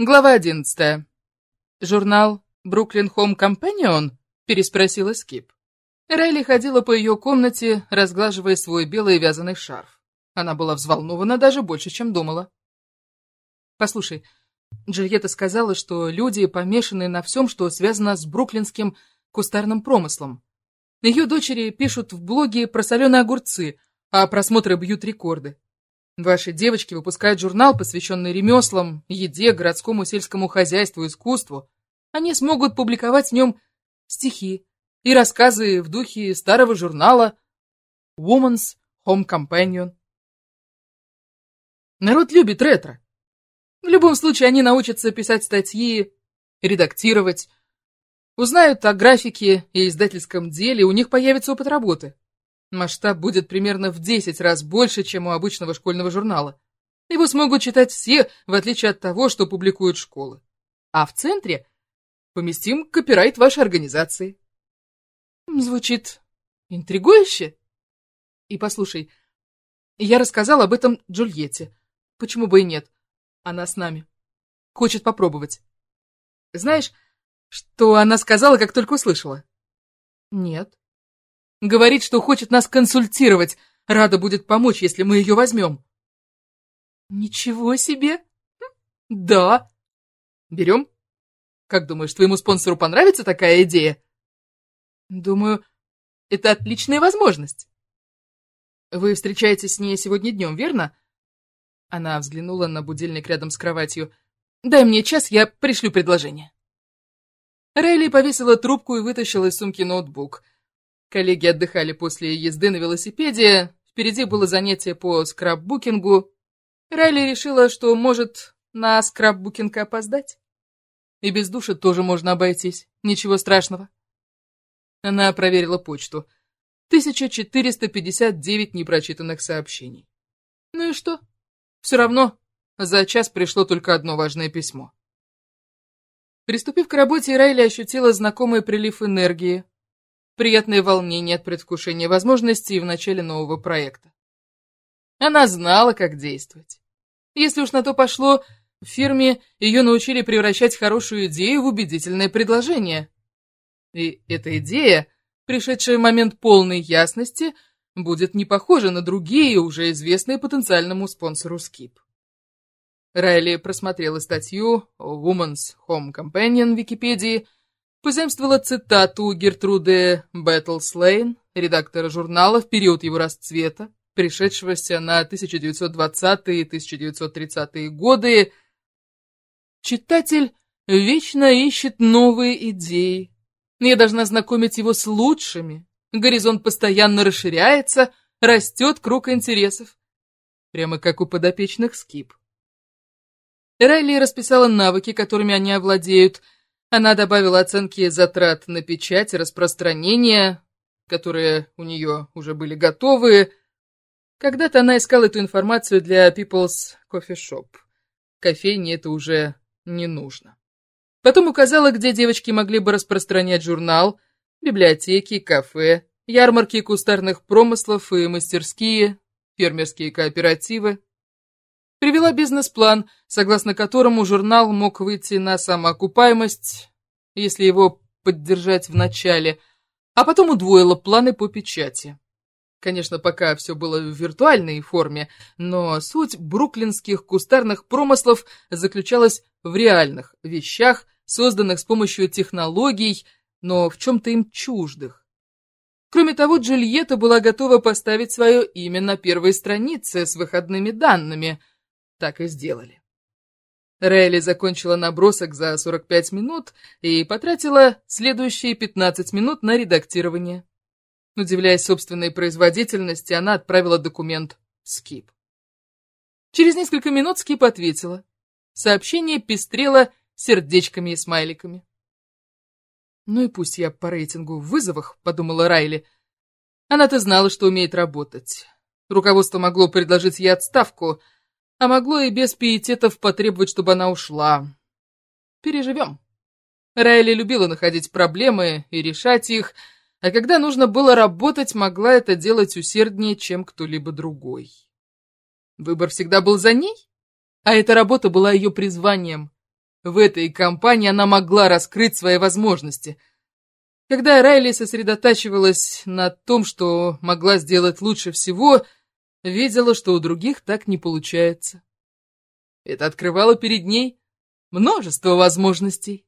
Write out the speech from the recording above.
Глава одиннадцатая. Журнал «Бруклин Хом Компанион?» — переспросила Скип. Райли ходила по ее комнате, разглаживая свой белый вязаный шарф. Она была взволнована даже больше, чем думала. «Послушай, Джульетта сказала, что люди помешаны на всем, что связано с бруклинским кустарным промыслом. Ее дочери пишут в блоге про соленые огурцы, а просмотры бьют рекорды. Ваши девочки выпускают журнал, посвященный ремеслам, еде, городскому сельскому хозяйству, искусству. Они смогут публиковать в нем стихи и рассказы в духе старого журнала Woman's Home Companion. Народ любит ретро. В любом случае, они научатся писать статьи, редактировать, узнают о графике и издательском деле, у них появится опыт работы. Масштаб будет примерно в 10 раз больше, чем у обычного школьного журнала. Его смогут читать все, в отличие от того, что публикуют школы. А в центре поместим копирайт вашей организации. Звучит интригующе. И послушай, я рассказал об этом Джульетте. Почему бы и нет? Она с нами. Хочет попробовать. Знаешь, что она сказала, как только услышала? Нет. Говорит, что хочет нас консультировать. Рада будет помочь, если мы ее возьмем. Ничего себе! Да. Берем? Как думаешь, твоему спонсору понравится такая идея? Думаю, это отличная возможность. Вы встречаетесь с ней сегодня днем, верно? Она взглянула на будильник рядом с кроватью. Дай мне час, я пришлю предложение. Рейли повесила трубку и вытащила из сумки ноутбук. Коллеги отдыхали после езды на велосипеде, впереди было занятие по скраббукингу. Райли решила, что может на скраббукинг опоздать. И без души тоже можно обойтись, ничего страшного. Она проверила почту. 1459 непрочитанных сообщений. Ну и что? Все равно за час пришло только одно важное письмо. Приступив к работе, Райли ощутила знакомый прилив энергии, приятное волнение от предвкушения возможностей в начале нового проекта. Она знала, как действовать. Если уж на то пошло, в фирме ее научили превращать хорошую идею в убедительное предложение. И эта идея, пришедшая в момент полной ясности, будет не похожа на другие, уже известные потенциальному спонсору Skip. Райли просмотрела статью «Woman's Home Companion» в Википедии позаимствовала цитату Гертруды Бэттлслейн, редактора журнала в период его расцвета, пришедшегося на 1920-е и 1930-е годы. Читатель вечно ищет новые идеи. Я должна знакомить его с лучшими. Горизонт постоянно расширяется, растет круг интересов. Прямо как у подопечных скип. Райли расписала навыки, которыми они овладеют – она добавила оценки затрат на печать и распространение, которые у нее уже были готовы. Когда-то она искала эту информацию для People's Coffee Shop. Кофейне это уже не нужно. Потом указала, где девочки могли бы распространять журнал, библиотеки, кафе, ярмарки кустарных промыслов и мастерские, фермерские кооперативы. Привела бизнес-план, согласно которому журнал мог выйти на самоокупаемость, если его поддержать в начале, а потом удвоила планы по печати. Конечно, пока все было в виртуальной форме, но суть бруклинских кустарных промыслов заключалась в реальных вещах, созданных с помощью технологий, но в чем-то им чуждых. Кроме того, Джульетта была готова поставить свое имя на первой странице с выходными данными – так и сделали. Райли закончила набросок за 45 минут и потратила следующие 15 минут на редактирование. Удивляясь собственной производительности, она отправила документ Скип. Через несколько минут Скип ответила. Сообщение пестрело сердечками и смайликами. «Ну и пусть я по рейтингу в вызовах», — подумала Райли. Она-то знала, что умеет работать. Руководство могло предложить ей отставку — а могло и без пиететов потребовать, чтобы она ушла. Переживем. Райли любила находить проблемы и решать их, а когда нужно было работать, могла это делать усерднее, чем кто-либо другой. Выбор всегда был за ней, а эта работа была ее призванием. в этой компании она могла раскрыть свои возможности. Когда Райли сосредотачивалась на том, что могла сделать лучше всего, видела, что у других так не получается. Это открывало перед ней множество возможностей.